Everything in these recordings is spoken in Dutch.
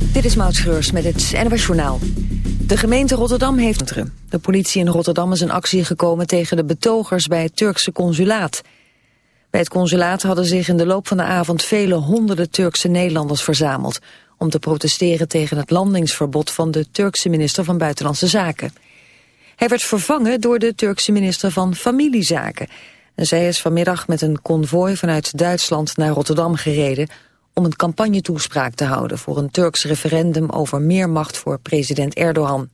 Dit is Maud Schreurs met het NWS Journaal. De gemeente Rotterdam heeft... De politie in Rotterdam is in actie gekomen tegen de betogers bij het Turkse consulaat. Bij het consulaat hadden zich in de loop van de avond vele honderden Turkse Nederlanders verzameld... om te protesteren tegen het landingsverbod van de Turkse minister van Buitenlandse Zaken. Hij werd vervangen door de Turkse minister van Familiezaken... En zij is vanmiddag met een konvooi vanuit Duitsland naar Rotterdam gereden om een campagnetoespraak te houden voor een Turks referendum over meer macht voor president Erdogan.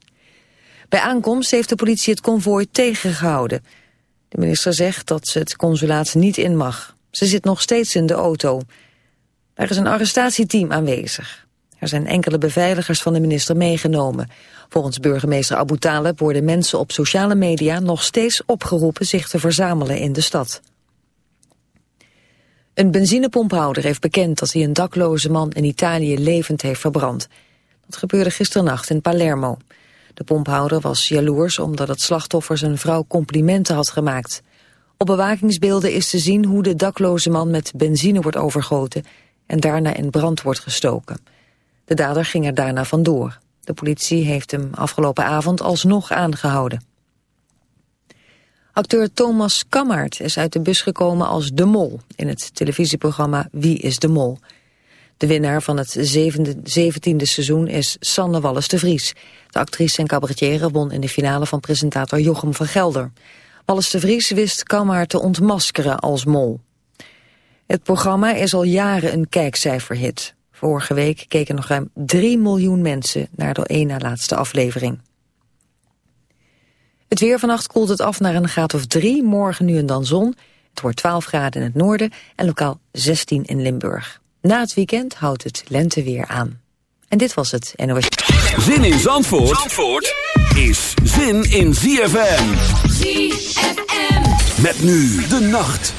Bij aankomst heeft de politie het konvooi tegengehouden. De minister zegt dat ze het consulaat niet in mag. Ze zit nog steeds in de auto. Er is een arrestatieteam aanwezig. Er zijn enkele beveiligers van de minister meegenomen. Volgens burgemeester Abu Taleb worden mensen op sociale media nog steeds opgeroepen zich te verzamelen in de stad. Een benzinepomphouder heeft bekend dat hij een dakloze man in Italië levend heeft verbrand. Dat gebeurde gisternacht in Palermo. De pomphouder was jaloers omdat het slachtoffer zijn vrouw complimenten had gemaakt. Op bewakingsbeelden is te zien hoe de dakloze man met benzine wordt overgoten en daarna in brand wordt gestoken. De dader ging er daarna vandoor. De politie heeft hem afgelopen avond alsnog aangehouden. Acteur Thomas Kammaert is uit de bus gekomen als De Mol... in het televisieprogramma Wie is de Mol? De winnaar van het zevende, zeventiende seizoen is Sanne Wallis de Vries. De actrice en cabaretier won in de finale van presentator Jochem van Gelder. Wallis de Vries wist Kammaert te ontmaskeren als mol. Het programma is al jaren een kijkcijferhit. Vorige week keken nog ruim 3 miljoen mensen naar de één na laatste aflevering. Het weer vannacht koelt het af naar een graad of 3, morgen nu en dan zon. Het wordt 12 graden in het noorden en lokaal 16 in Limburg. Na het weekend houdt het lenteweer aan. En dit was het NOS. Zin in Zandvoort, Zandvoort is zin in ZFM. ZFM. Met nu de nacht.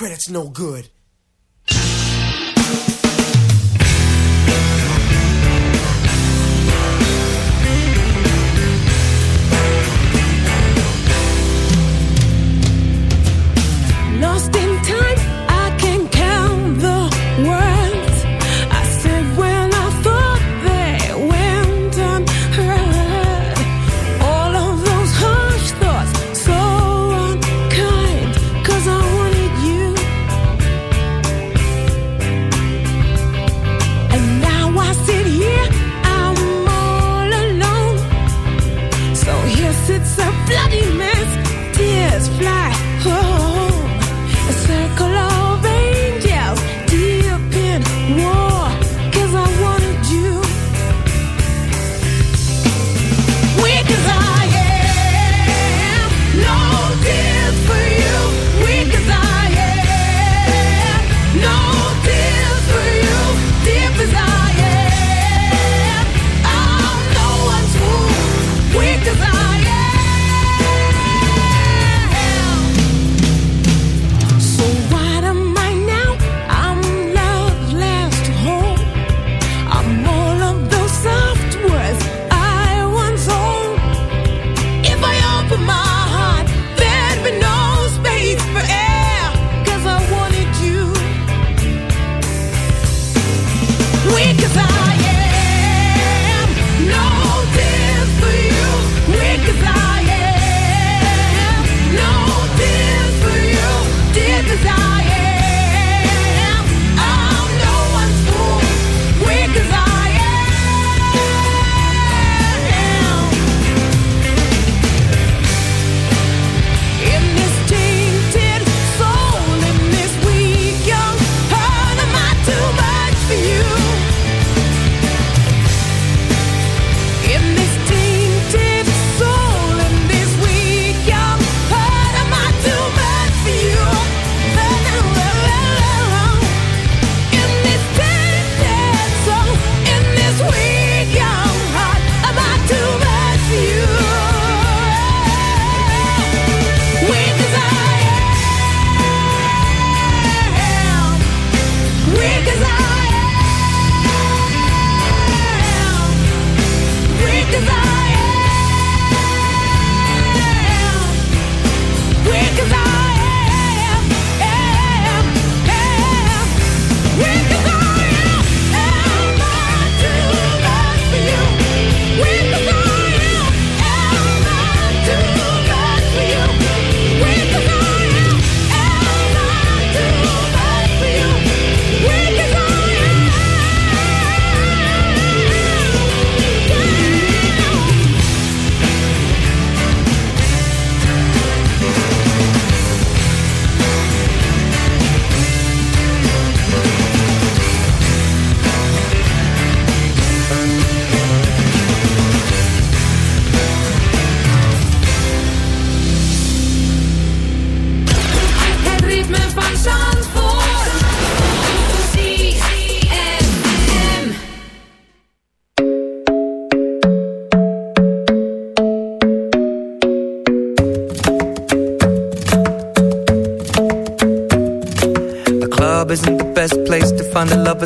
Credit's no good.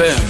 ZFM.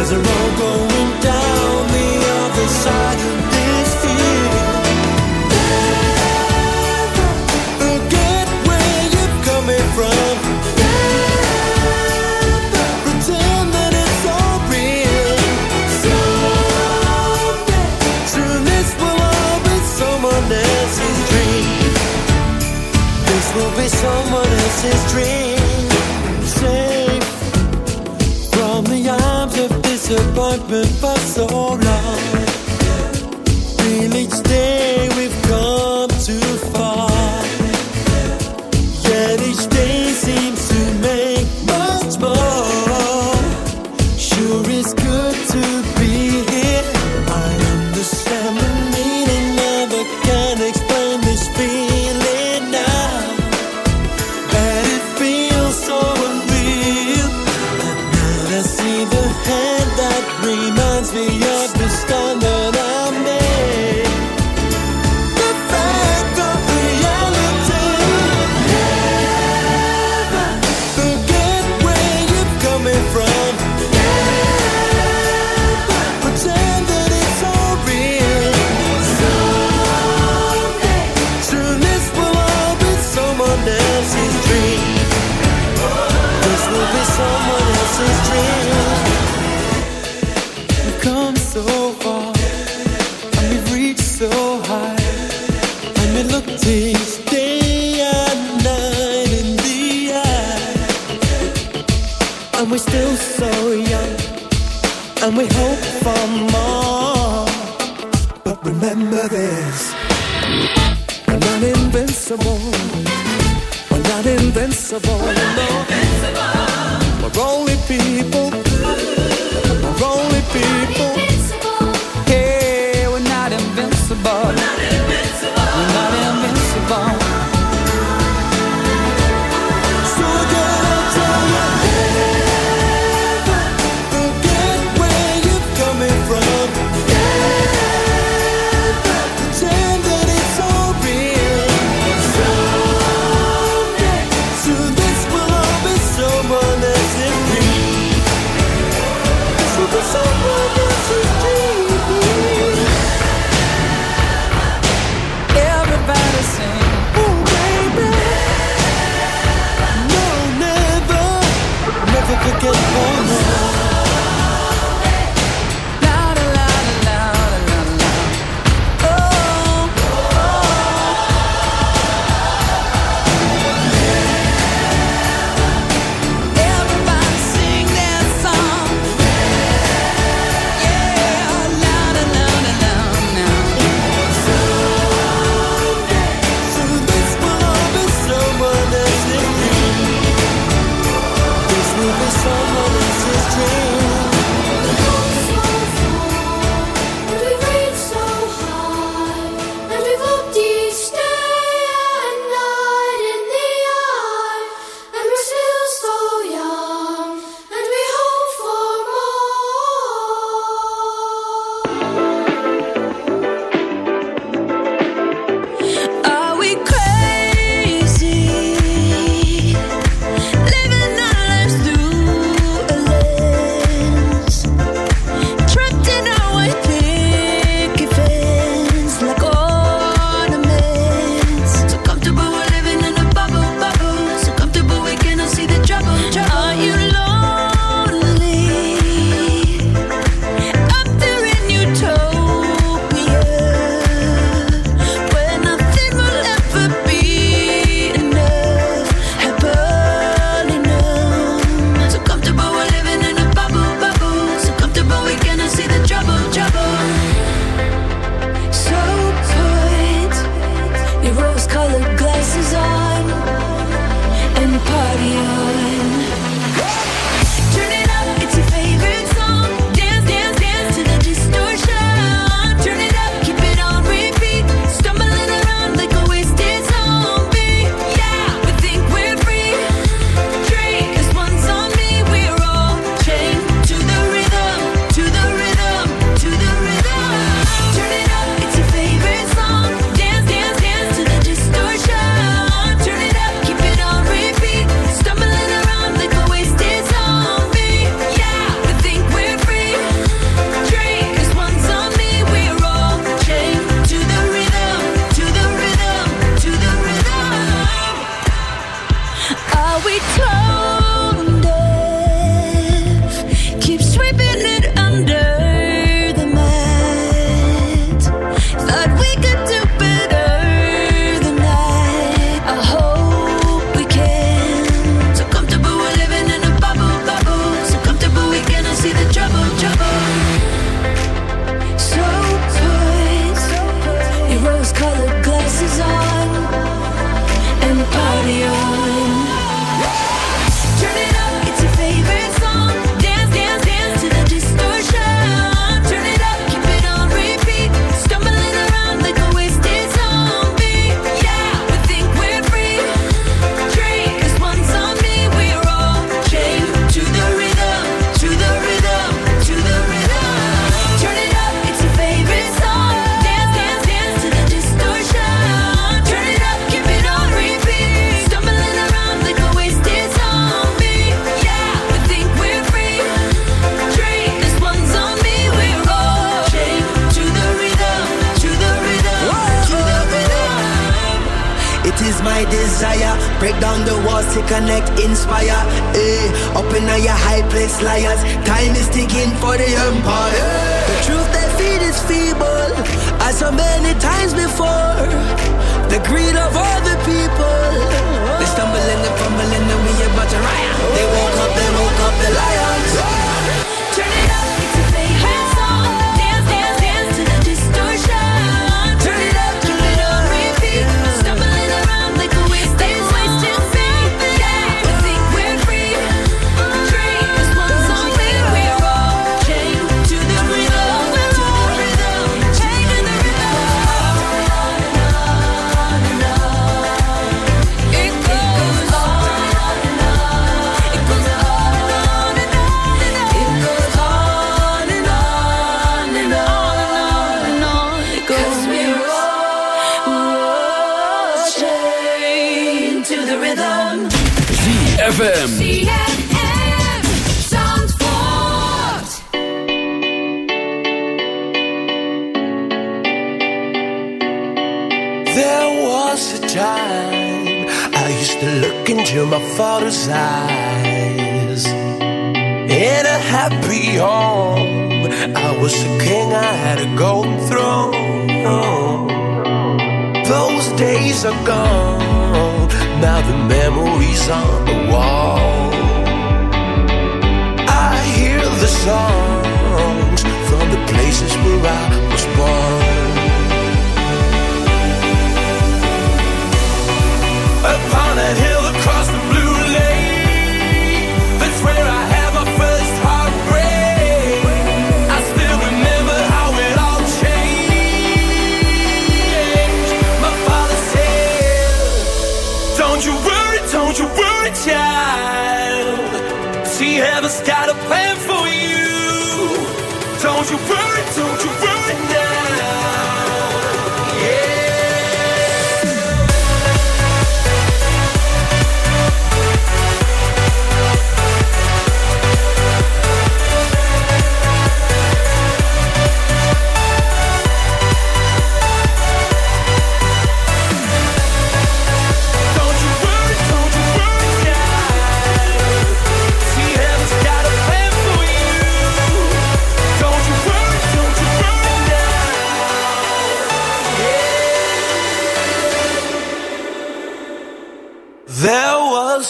There's a road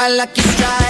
My lucky strike.